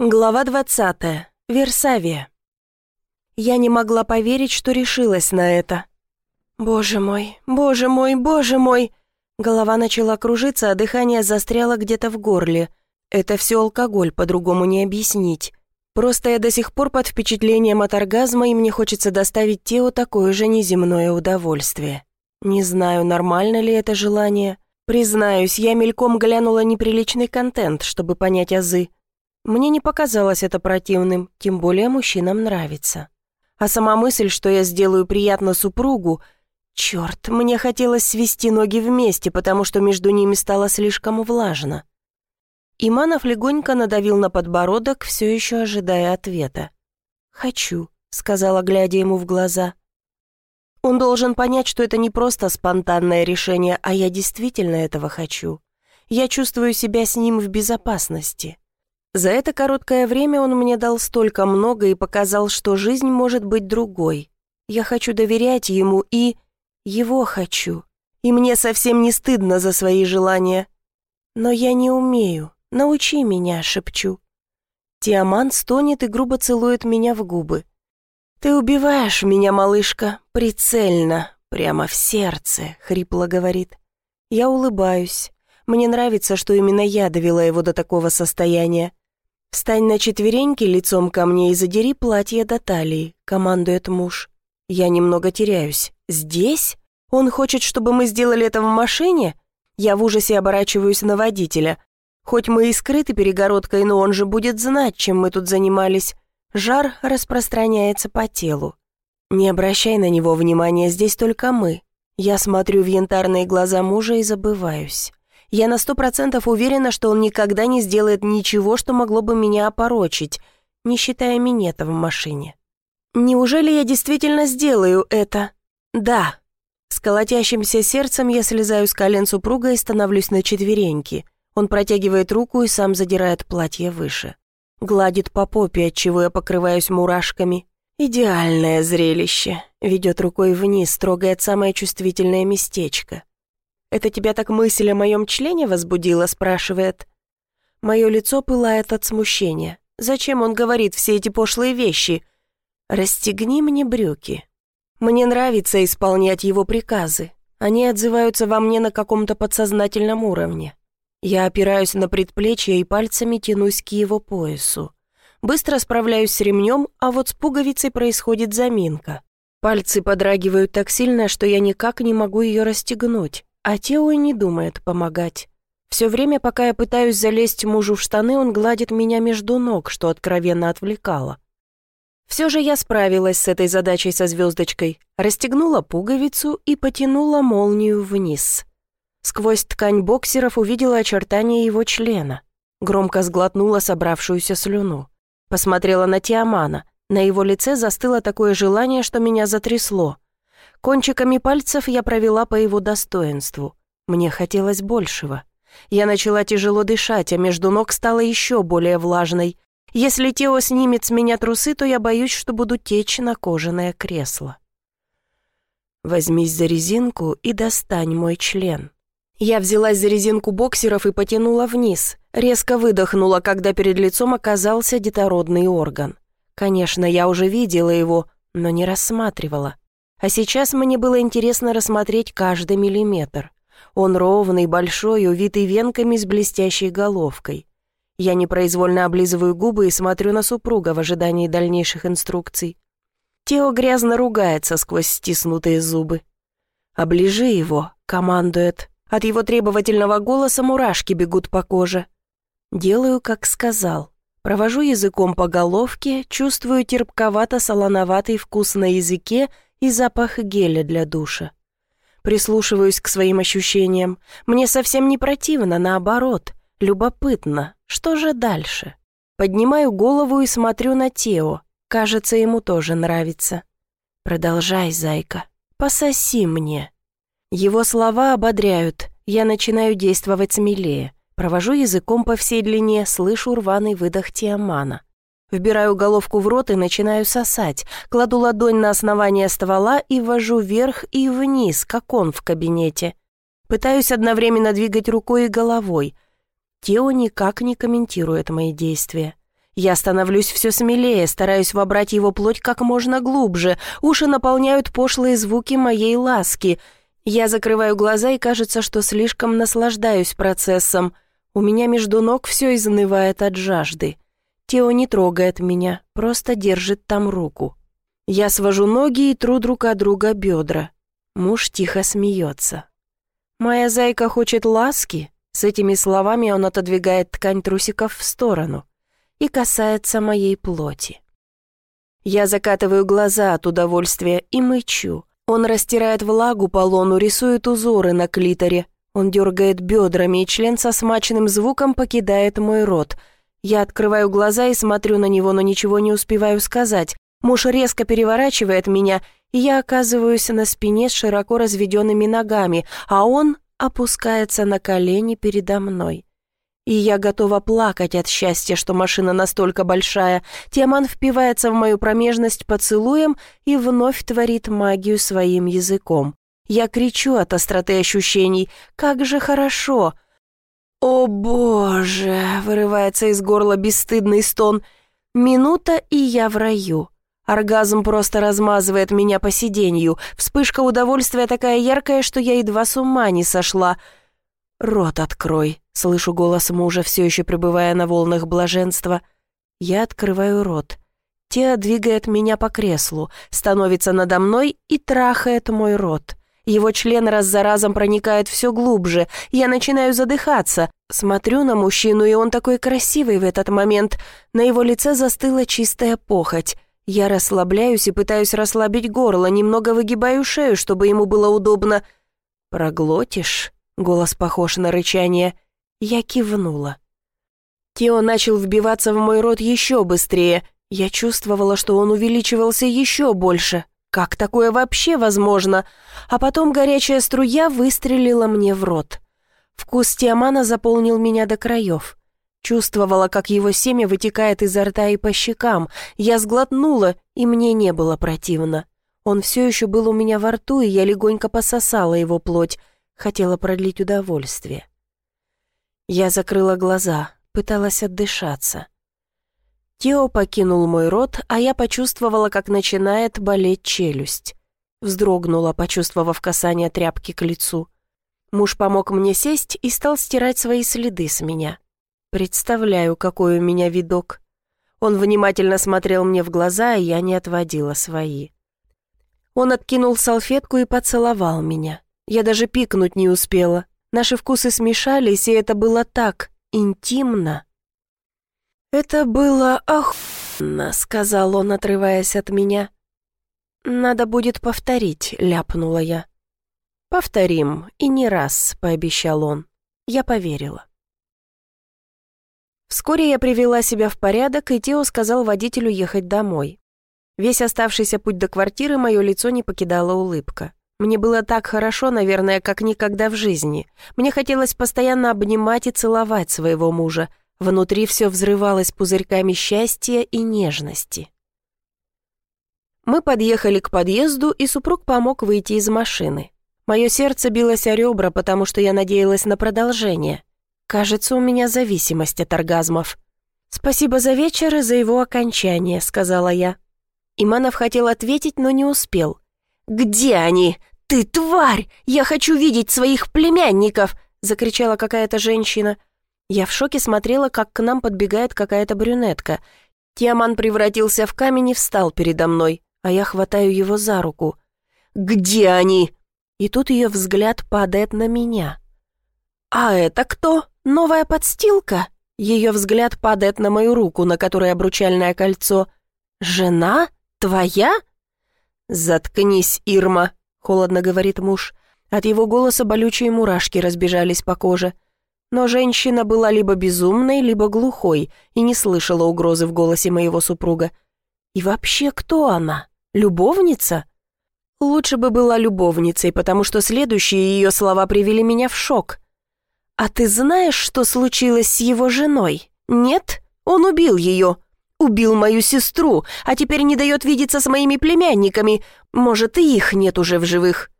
Глава 20. Версавия. Я не могла поверить, что решилась на это. Боже мой, боже мой, боже мой. Голова начала кружиться, а дыхание застряло где-то в горле. Это все алкоголь, по-другому не объяснить. Просто я до сих пор под впечатлением от оргазма, и мне хочется доставить Тео такое же неземное удовольствие. Не знаю, нормально ли это желание. Признаюсь, я мельком глянула неприличный контент, чтобы понять азы. Мне не показалось это противным, тем более мужчинам нравится. А сама мысль, что я сделаю приятно супругу... Черт, мне хотелось свести ноги вместе, потому что между ними стало слишком влажно. Иманов легонько надавил на подбородок, все еще ожидая ответа. «Хочу», — сказала, глядя ему в глаза. Он должен понять, что это не просто спонтанное решение, а я действительно этого хочу. Я чувствую себя с ним в безопасности. За это короткое время он мне дал столько много и показал, что жизнь может быть другой. Я хочу доверять ему и... его хочу. И мне совсем не стыдно за свои желания. Но я не умею. Научи меня, шепчу. Тиаман стонет и грубо целует меня в губы. «Ты убиваешь меня, малышка, прицельно, прямо в сердце», — хрипло говорит. Я улыбаюсь. Мне нравится, что именно я довела его до такого состояния. «Встань на четвереньки лицом ко мне и задери платье до талии», — командует муж. Я немного теряюсь. «Здесь? Он хочет, чтобы мы сделали это в машине?» Я в ужасе оборачиваюсь на водителя. Хоть мы и скрыты перегородкой, но он же будет знать, чем мы тут занимались. Жар распространяется по телу. Не обращай на него внимания, здесь только мы. Я смотрю в янтарные глаза мужа и забываюсь. Я на сто процентов уверена, что он никогда не сделает ничего, что могло бы меня опорочить, не считая минета в машине. Неужели я действительно сделаю это? Да. С колотящимся сердцем я слезаю с колен супруга и становлюсь на четвереньки. Он протягивает руку и сам задирает платье выше. Гладит по попе, отчего я покрываюсь мурашками. Идеальное зрелище. Ведет рукой вниз, трогает самое чувствительное местечко. «Это тебя так мысль о моем члене возбудила?» – спрашивает. Мое лицо пылает от смущения. Зачем он говорит все эти пошлые вещи? «Расстегни мне брюки». Мне нравится исполнять его приказы. Они отзываются во мне на каком-то подсознательном уровне. Я опираюсь на предплечье и пальцами тянусь к его поясу. Быстро справляюсь с ремнем, а вот с пуговицей происходит заминка. Пальцы подрагивают так сильно, что я никак не могу ее расстегнуть. А Тео не думает помогать. Все время, пока я пытаюсь залезть мужу в штаны, он гладит меня между ног, что откровенно отвлекало. Все же я справилась с этой задачей со звездочкой, расстегнула пуговицу и потянула молнию вниз. Сквозь ткань боксеров увидела очертания его члена. Громко сглотнула собравшуюся слюну. Посмотрела на Тиамана. На его лице застыло такое желание, что меня затрясло — Кончиками пальцев я провела по его достоинству. Мне хотелось большего. Я начала тяжело дышать, а между ног стала еще более влажной. Если Тео снимет с меня трусы, то я боюсь, что буду течь на кожаное кресло. Возьмись за резинку и достань мой член. Я взялась за резинку боксеров и потянула вниз. Резко выдохнула, когда перед лицом оказался детородный орган. Конечно, я уже видела его, но не рассматривала. А сейчас мне было интересно рассмотреть каждый миллиметр. Он ровный, большой, увитый венками с блестящей головкой. Я непроизвольно облизываю губы и смотрю на супруга в ожидании дальнейших инструкций. Тео грязно ругается сквозь стиснутые зубы. «Оближи его», — командует. От его требовательного голоса мурашки бегут по коже. Делаю, как сказал. Провожу языком по головке, чувствую терпковато-солоноватый вкус на языке — и запах геля для душа. Прислушиваюсь к своим ощущениям. Мне совсем не противно, наоборот. Любопытно. Что же дальше? Поднимаю голову и смотрю на Тео. Кажется, ему тоже нравится. «Продолжай, зайка. Пососи мне». Его слова ободряют. Я начинаю действовать смелее. Провожу языком по всей длине, слышу рваный выдох Тиамана. Вбираю головку в рот и начинаю сосать. Кладу ладонь на основание ствола и ввожу вверх и вниз, как он в кабинете. Пытаюсь одновременно двигать рукой и головой. Тео никак не комментирует мои действия. Я становлюсь все смелее, стараюсь вобрать его плоть как можно глубже. Уши наполняют пошлые звуки моей ласки. Я закрываю глаза и кажется, что слишком наслаждаюсь процессом. У меня между ног все изнывает от жажды. Тео не трогает меня, просто держит там руку. Я свожу ноги и тру друг от друга бедра. Муж тихо смеется. «Моя зайка хочет ласки?» С этими словами он отодвигает ткань трусиков в сторону и касается моей плоти. Я закатываю глаза от удовольствия и мычу. Он растирает влагу по лону, рисует узоры на клиторе. Он дергает бедрами, и член со смачным звуком покидает мой рот. Я открываю глаза и смотрю на него, но ничего не успеваю сказать. Муж резко переворачивает меня, и я оказываюсь на спине с широко разведенными ногами, а он опускается на колени передо мной и я готова плакать от счастья, что машина настолько большая. Тиаман впивается в мою промежность поцелуем и вновь творит магию своим языком. Я кричу от остроты ощущений. «Как же хорошо!» «О боже!» — вырывается из горла бесстыдный стон. «Минута, и я в раю». Оргазм просто размазывает меня по сиденью. Вспышка удовольствия такая яркая, что я едва с ума не сошла. «Рот открой», — слышу голос мужа, все еще пребывая на волнах блаженства. Я открываю рот. Теа двигает меня по креслу, становится надо мной и трахает мой рот. Его член раз за разом проникает все глубже. Я начинаю задыхаться. Смотрю на мужчину, и он такой красивый в этот момент. На его лице застыла чистая похоть. Я расслабляюсь и пытаюсь расслабить горло, немного выгибаю шею, чтобы ему было удобно. «Проглотишь?» Голос похож на рычание. Я кивнула. Тео начал вбиваться в мой рот еще быстрее. Я чувствовала, что он увеличивался еще больше. Как такое вообще возможно? А потом горячая струя выстрелила мне в рот. Вкус Тиамана заполнил меня до краев. Чувствовала, как его семя вытекает изо рта и по щекам. Я сглотнула, и мне не было противно. Он все еще был у меня во рту, и я легонько пососала его плоть. Хотела продлить удовольствие. Я закрыла глаза, пыталась отдышаться. Тео покинул мой рот, а я почувствовала, как начинает болеть челюсть. Вздрогнула, почувствовав касание тряпки к лицу. Муж помог мне сесть и стал стирать свои следы с меня. Представляю, какой у меня видок. Он внимательно смотрел мне в глаза, и я не отводила свои. Он откинул салфетку и поцеловал меня. Я даже пикнуть не успела. Наши вкусы смешались, и это было так интимно. «Это было охуенно», — сказал он, отрываясь от меня. «Надо будет повторить», — ляпнула я. «Повторим, и не раз», — пообещал он. Я поверила. Вскоре я привела себя в порядок, и Тео сказал водителю ехать домой. Весь оставшийся путь до квартиры мое лицо не покидала улыбка. Мне было так хорошо, наверное, как никогда в жизни. Мне хотелось постоянно обнимать и целовать своего мужа. Внутри все взрывалось пузырьками счастья и нежности. Мы подъехали к подъезду, и супруг помог выйти из машины. Мое сердце билось о ребра, потому что я надеялась на продолжение. Кажется, у меня зависимость от оргазмов. «Спасибо за вечер и за его окончание», — сказала я. Иманов хотел ответить, но не успел. «Где они? «Ты тварь! Я хочу видеть своих племянников!» — закричала какая-то женщина. Я в шоке смотрела, как к нам подбегает какая-то брюнетка. Тиаман превратился в камень и встал передо мной, а я хватаю его за руку. «Где они?» И тут ее взгляд падает на меня. «А это кто? Новая подстилка?» Ее взгляд падает на мою руку, на которой обручальное кольцо. «Жена? Твоя?» «Заткнись, Ирма!» — холодно говорит муж. От его голоса болючие мурашки разбежались по коже. Но женщина была либо безумной, либо глухой и не слышала угрозы в голосе моего супруга. И вообще, кто она? Любовница? Лучше бы была любовницей, потому что следующие ее слова привели меня в шок. «А ты знаешь, что случилось с его женой? Нет? Он убил ее. Убил мою сестру, а теперь не дает видеться с моими племянниками. Может, и их нет уже в живых.